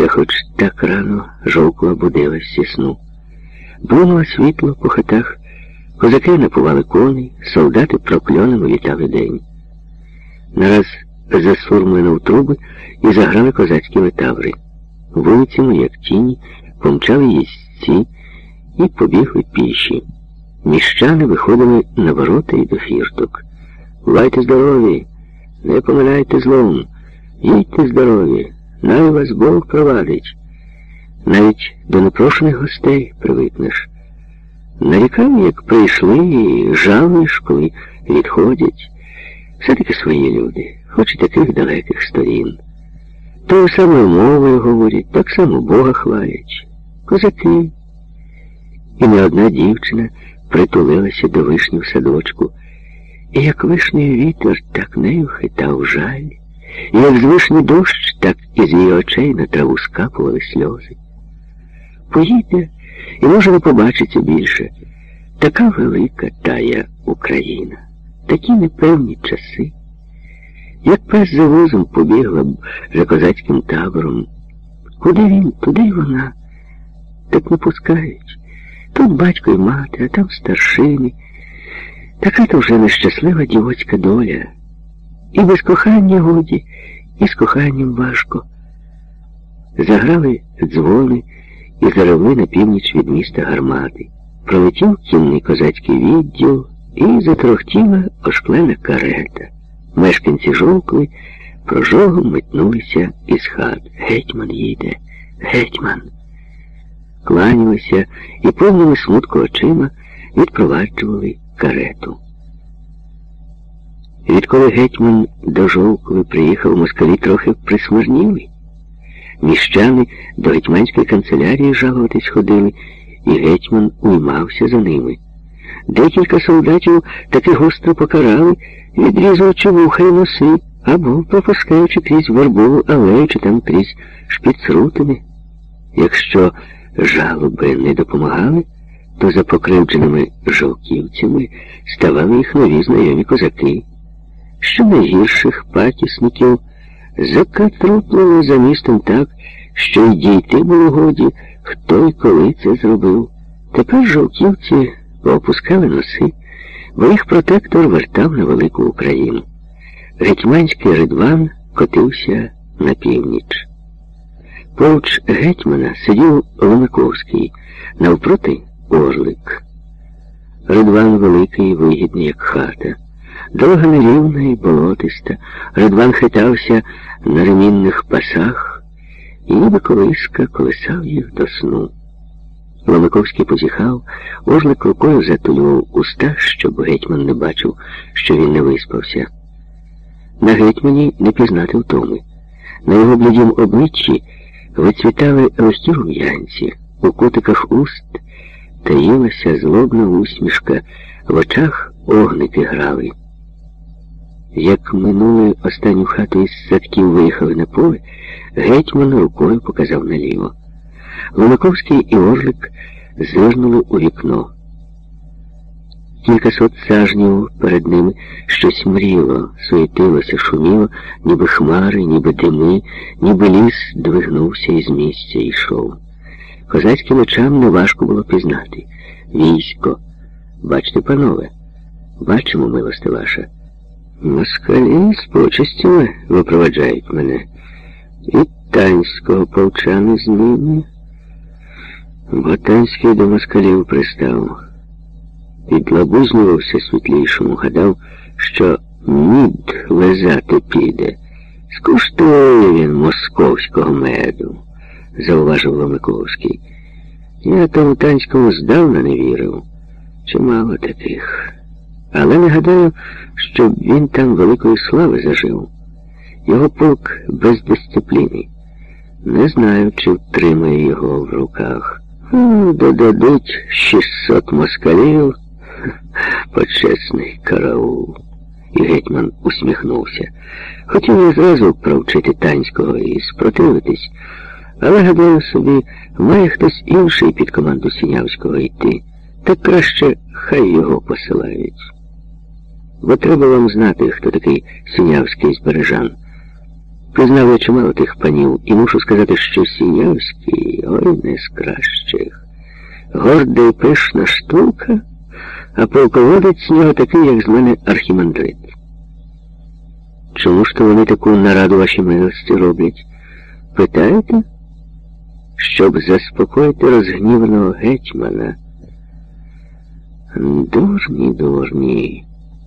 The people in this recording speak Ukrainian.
Та хоч так рано жовкла будилась зі сну. Блимало світло по хатах, козаки напували коней, солдати прокльонами вітали день. Нараз засурмлено труби і заграли козацькі метаври. Вулицями, як тіні, помчали їздці і побігли піші. Міщани виходили на ворота і до фірток. Бувайте здорові, не помиляйте злом, їдьте здорові, най вас Бог провадить. Навіть до непрошених гостей привикнеш. Нарікав, як прийшли, і жалуєш, коли відходять. Все-таки свої люди, хоч і таких далеких сторін. Тою самою мовою говорять, так само Бога хвалять. Козаки. І не одна дівчина притулилася до вишні в садочку, і як вишній вітер, так нею хитав жаль, і як з вишні дощ, так із її очей на траву скапували сльози. Поїде і може не побачиться більше. Така велика тая Україна, такі непевні часи. Як пес за возом побігла б за козацьким табором. Куди він, туди й вона. Так не пускають. Тут батько і мати, а там старшини. Така то вже нещаслива дівоцька доля. І без кохання годі, і з коханням важко. Заграли дзвони і заревли на північ від міста гармати. Пролетів кінний козацький відділ і затрохтіла ошклена карета. Мешканці жовкли, прожогом метнулися із хат. Гетьман їде, гетьман. Кланялися і повними смутку очима відпроваджували карету. Відколи гетьман до Жовкви приїхав, москалі трохи присмирніли. Міщани до гетьманської канцелярії жалуватись ходили, і гетьман уймався за ними. Декілька солдатів таки гостро покарали, відрізуючи вуха й носи, або пропускаючи крізь вербову алею чи там крізь шпіцрутини. Якщо жалоби не допомагали, то за покривдженими жовківцями ставали їх нові знайомі козаки. Що найгірших патісників закатруплили за містом так, що й дійти було годі, хто й коли це зробив. Тепер жовківці поопускали носи, бо їх протектор вертав на велику Україну. Гетьманський ридван котився на північ. Поруч гетьмана сидів Ломаковський, навпроти орлик. Ридван великий, вигідний, як хата. Дорога нерівна і болотиста. Ридван хитався на ремінних пасах і ніби колиска колисав їх до сну. Ломаковський позіхав, орлик рукою затулював уста, щоб гетьман не бачив, що він не виспався. На гетьмані не пізнати втоми. На його блідім обличчі вицвітали легкі рум'янці, у кутиках уст таїлася злобна усмішка, в очах огники грали. Як минули останню хату із садків виїхали на поле, гетьман рукою показав наліво. Лунаковський і Орлик зирнули у вікно. Кількасот сажнів перед ними щось мріло, суетилося, шуміло, ніби хмари, ніби дими, ніби ліс двигнувся із місця і йшов. Козацьким очам неважко було пізнати. Військо. Бачте, панове, бачимо, милости ваша. Москалі з почестями випроваджають мене. І танського полчани з ними. Ботанський до москалів пристав. Підлабузнювався світлішому, гадав, що мід лизати піде. Скуштує він московського меду, зауважив Ломиковський. Я тому танському здавна не вірив. Чимало таких. Але не гадаю, щоб він там великої слави зажив. Його полк без дисципліни. Не знаю, чи втримає його в руках. Додадуть 600 москалів, почесний караул. І гетьман усміхнувся. Хотів я зразу провчити танського і спротивитись, але гадаю собі, має хтось інший під команду Сінявського йти, так краще хай його посилають. Бо треба вам знати, хто такий Сінявський з Бережан. Признав я чимало тих панів, і мушу сказати, що Сіявський, ой, не з кращих. Горда і пишна штука, а полководець з нього такий, як з мене архімандрит. Чому ж то вони таку нараду вашій милості роблять? Питаєте? Щоб заспокоїти розгніваного гетьмана. Дурні, дурні.